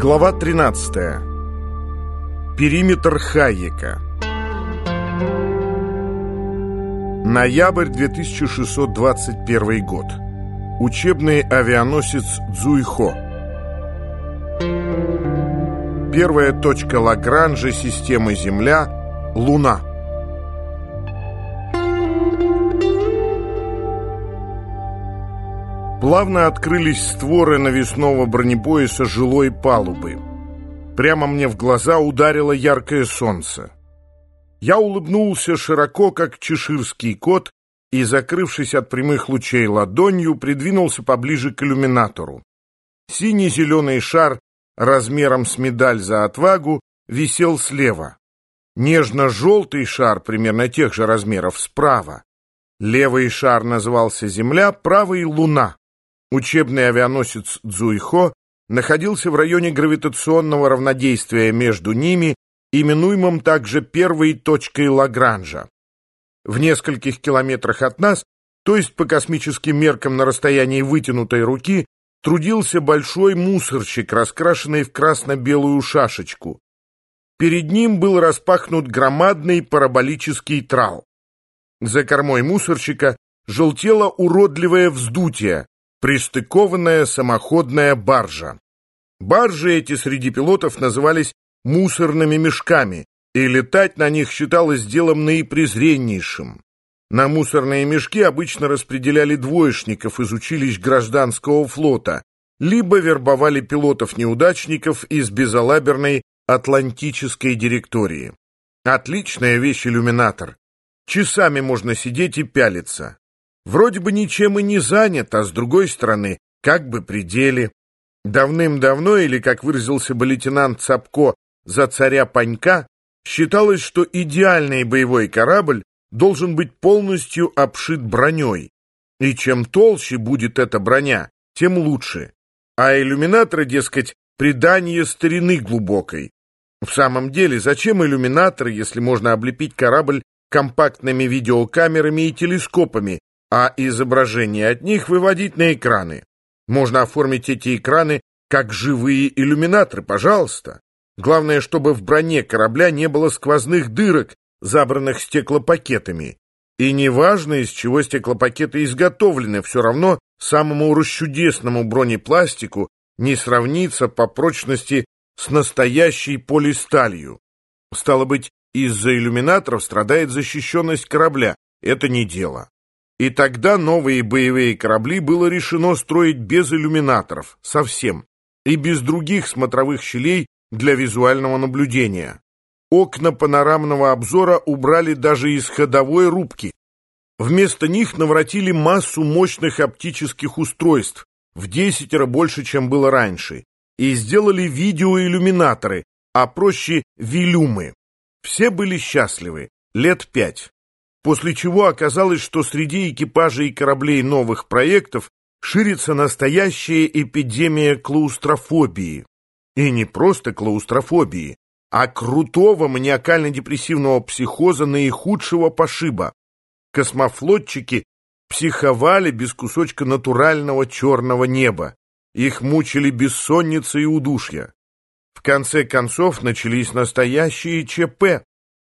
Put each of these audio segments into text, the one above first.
Глава 13. Периметр Хайека. Ноябрь 2621 год. Учебный авианосец Цзуйхо. Первая точка Лагранжа системы Земля – Луна. Плавно открылись створы навесного бронепояса жилой палубы. Прямо мне в глаза ударило яркое солнце. Я улыбнулся широко, как чеширский кот, и, закрывшись от прямых лучей ладонью, придвинулся поближе к иллюминатору. Синий-зеленый шар размером с медаль за отвагу висел слева. Нежно-желтый шар, примерно тех же размеров, справа. Левый шар назывался Земля, правый — Луна. Учебный авианосец Цзуйхо находился в районе гравитационного равнодействия между ними, именуемом также первой точкой Лагранжа. В нескольких километрах от нас, то есть по космическим меркам на расстоянии вытянутой руки, трудился большой мусорщик, раскрашенный в красно-белую шашечку. Перед ним был распахнут громадный параболический трал. За кормой мусорщика желтело уродливое вздутие, пристыкованная самоходная баржа. Баржи эти среди пилотов назывались мусорными мешками, и летать на них считалось делом наипрезреннейшим. На мусорные мешки обычно распределяли двоечников из училищ гражданского флота, либо вербовали пилотов-неудачников из безалаберной атлантической директории. Отличная вещь иллюминатор. Часами можно сидеть и пялиться. Вроде бы ничем и не занят, а с другой стороны, как бы пределе. Давным-давно, или, как выразился бы лейтенант Цапко, за царя Панька, считалось, что идеальный боевой корабль должен быть полностью обшит броней. И чем толще будет эта броня, тем лучше. А иллюминаторы, дескать, придание старины глубокой. В самом деле, зачем иллюминаторы, если можно облепить корабль компактными видеокамерами и телескопами, а изображения от них выводить на экраны. Можно оформить эти экраны как живые иллюминаторы, пожалуйста. Главное, чтобы в броне корабля не было сквозных дырок, забранных стеклопакетами. И неважно, из чего стеклопакеты изготовлены, все равно самому расчудесному бронепластику не сравнится по прочности с настоящей полисталью. Стало быть, из-за иллюминаторов страдает защищенность корабля. Это не дело. И тогда новые боевые корабли было решено строить без иллюминаторов, совсем, и без других смотровых щелей для визуального наблюдения. Окна панорамного обзора убрали даже из ходовой рубки. Вместо них наворотили массу мощных оптических устройств, в десятеро больше, чем было раньше, и сделали видеоиллюминаторы, а проще вилюмы. Все были счастливы, лет пять после чего оказалось, что среди экипажей кораблей новых проектов ширится настоящая эпидемия клаустрофобии. И не просто клаустрофобии, а крутого маниакально-депрессивного психоза наихудшего пошиба. Космофлотчики психовали без кусочка натурального черного неба. Их мучили бессонница и удушья. В конце концов начались настоящие ЧП.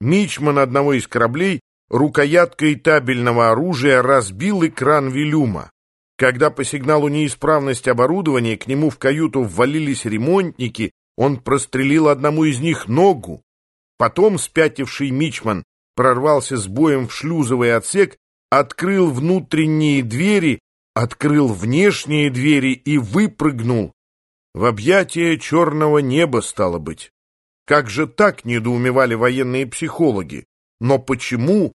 Мичман одного из кораблей рукояткой табельного оружия разбил экран Вилюма. Когда по сигналу неисправности оборудования к нему в каюту ввалились ремонтники, он прострелил одному из них ногу. Потом спятивший мичман прорвался с боем в шлюзовый отсек, открыл внутренние двери, открыл внешние двери и выпрыгнул. В объятия черного неба, стало быть. Как же так, недоумевали военные психологи? Но почему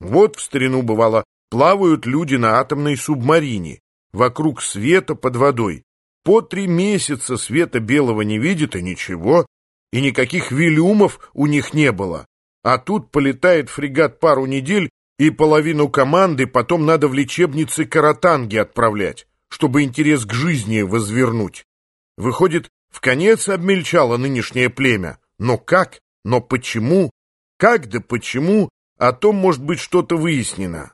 вот в старину бывало, плавают люди на атомной субмарине, вокруг света под водой. По три месяца света белого не видит и ничего, и никаких вилюмов у них не было. А тут полетает фрегат пару недель, и половину команды потом надо в лечебнице Каратанги отправлять, чтобы интерес к жизни возвернуть. Выходит, в конец обмельчало нынешнее племя. Но как? Но почему? Как да почему о том может быть что-то выяснено.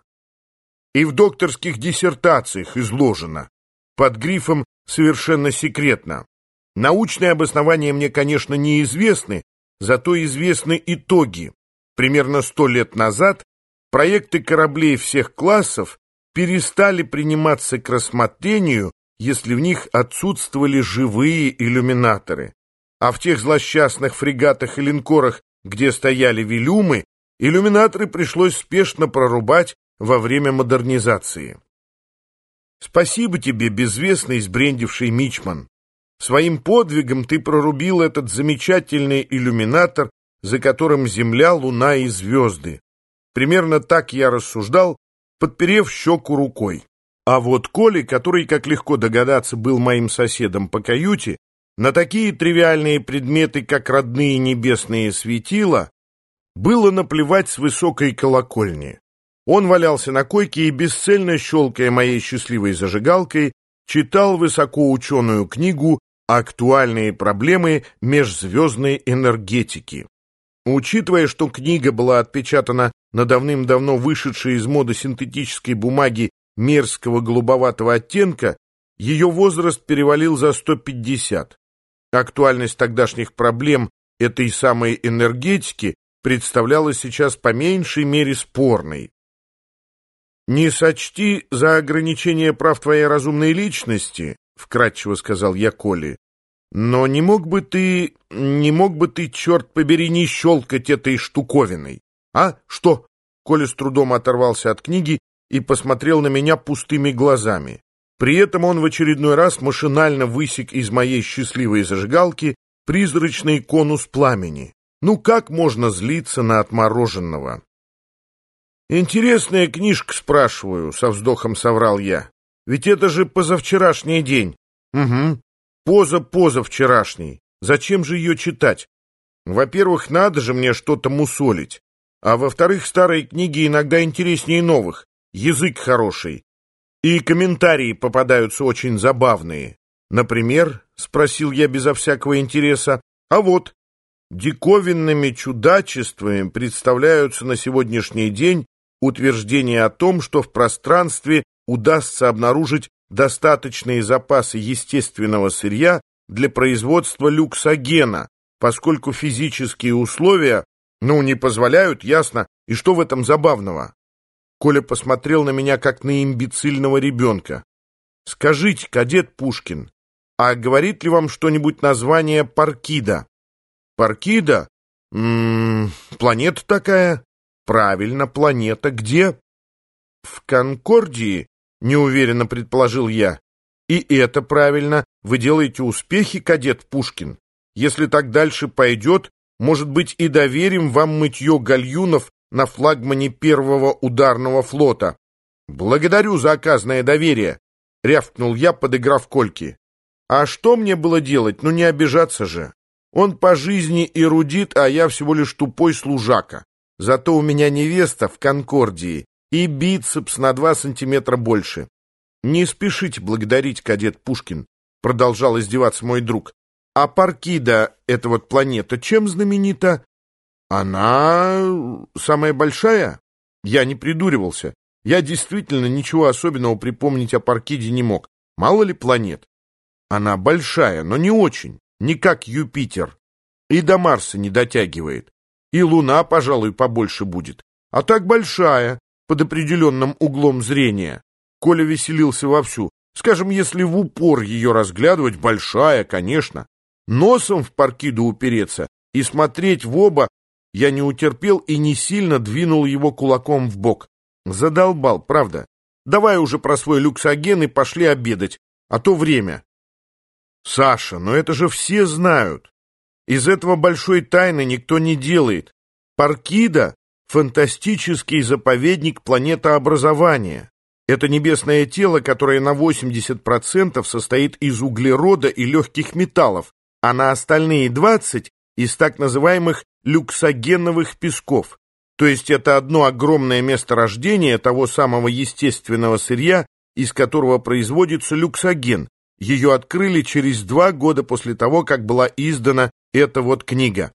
И в докторских диссертациях изложено, под грифом «совершенно секретно». Научные обоснования мне, конечно, неизвестны, зато известны итоги. Примерно сто лет назад проекты кораблей всех классов перестали приниматься к рассмотрению, если в них отсутствовали живые иллюминаторы. А в тех злосчастных фрегатах и линкорах, где стояли вилюмы, иллюминаторы пришлось спешно прорубать во время модернизации. Спасибо тебе, безвестный сбрендивший мичман. Своим подвигом ты прорубил этот замечательный иллюминатор, за которым Земля, Луна и звезды. Примерно так я рассуждал, подперев щеку рукой. А вот Коли, который, как легко догадаться, был моим соседом по каюте, на такие тривиальные предметы, как родные небесные светила, было наплевать с высокой колокольни. Он валялся на койке и, бесцельно щелкая моей счастливой зажигалкой, читал высокоученую книгу «Актуальные проблемы межзвездной энергетики». Учитывая, что книга была отпечатана на давным-давно вышедшей из моды синтетической бумаги мерзкого голубоватого оттенка, ее возраст перевалил за 150. Актуальность тогдашних проблем этой самой энергетики представляла сейчас по меньшей мере спорной. «Не сочти за ограничение прав твоей разумной личности», — вкратчиво сказал я Коле. «Но не мог бы ты, не мог бы ты, черт побери, не щелкать этой штуковиной? А, что?» Коля с трудом оторвался от книги и посмотрел на меня пустыми глазами. При этом он в очередной раз машинально высек из моей счастливой зажигалки призрачный конус пламени. Ну как можно злиться на отмороженного? «Интересная книжка, спрашиваю», — со вздохом соврал я. «Ведь это же позавчерашний день». «Угу. Поза-позавчерашний. Зачем же ее читать? Во-первых, надо же мне что-то мусолить. А во-вторых, старые книги иногда интереснее новых. Язык хороший. И комментарии попадаются очень забавные. Например, спросил я безо всякого интереса, а вот, диковинными чудачествами представляются на сегодняшний день утверждение о том, что в пространстве удастся обнаружить достаточные запасы естественного сырья для производства люксогена, поскольку физические условия, ну, не позволяют, ясно, и что в этом забавного? Коля посмотрел на меня, как на имбецильного ребенка. «Скажите, кадет Пушкин, а говорит ли вам что-нибудь название Паркида?» «Паркида? М -м, планета такая?» Правильно, планета где? В Конкордии, неуверенно предположил я. И это правильно. Вы делаете успехи, кадет Пушкин. Если так дальше пойдет, может быть, и доверим вам мытье гальюнов на флагмане первого ударного флота. Благодарю за оказанное доверие, рявкнул я, подыграв Кольке. А что мне было делать? Ну не обижаться же. Он по жизни эрудит, а я всего лишь тупой служака. Зато у меня невеста в Конкордии и бицепс на два сантиметра больше. Не спешите благодарить, кадет Пушкин, продолжал издеваться мой друг. А Паркида, эта вот планета, чем знаменита? Она самая большая? Я не придуривался. Я действительно ничего особенного припомнить о Паркиде не мог. Мало ли планет. Она большая, но не очень, не как Юпитер. И до Марса не дотягивает. И луна, пожалуй, побольше будет. А так большая, под определенным углом зрения. Коля веселился вовсю. Скажем, если в упор ее разглядывать, большая, конечно. Носом в паркиду упереться и смотреть в оба я не утерпел и не сильно двинул его кулаком в бок. Задолбал, правда. Давай уже про свой люксоген и пошли обедать, а то время. Саша, но это же все знают. Из этого большой тайны никто не делает. Паркида — фантастический заповедник планетообразования. Это небесное тело, которое на 80% состоит из углерода и легких металлов, а на остальные 20% из так называемых люксогеновых песков. То есть это одно огромное месторождение того самого естественного сырья, из которого производится люксоген. Ее открыли через два года после того, как была издана это вот книга.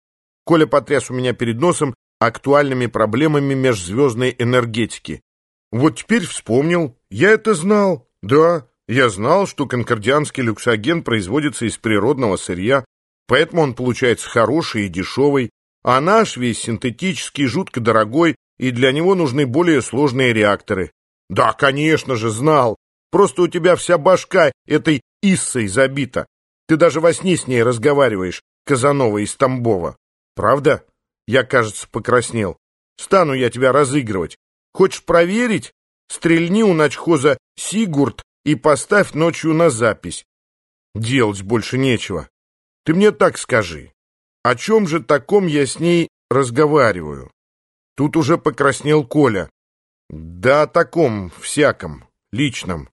Коля потряс у меня перед носом актуальными проблемами межзвездной энергетики. Вот теперь вспомнил. Я это знал. Да, Я знал, что конкордианский люксоген производится из природного сырья, поэтому он получается хороший и дешевый, а наш весь синтетический, жутко дорогой, и для него нужны более сложные реакторы. Да, конечно же, знал. Просто у тебя вся башка этой Иссой забита. Ты даже во сне с ней разговариваешь, Казанова из Тамбова. Правда? Я, кажется, покраснел. Стану я тебя разыгрывать. Хочешь проверить? Стрельни у начхоза Сигурд и поставь ночью на запись. Делать больше нечего. Ты мне так скажи. О чем же таком я с ней разговариваю? Тут уже покраснел Коля. Да о таком, всяком, личном.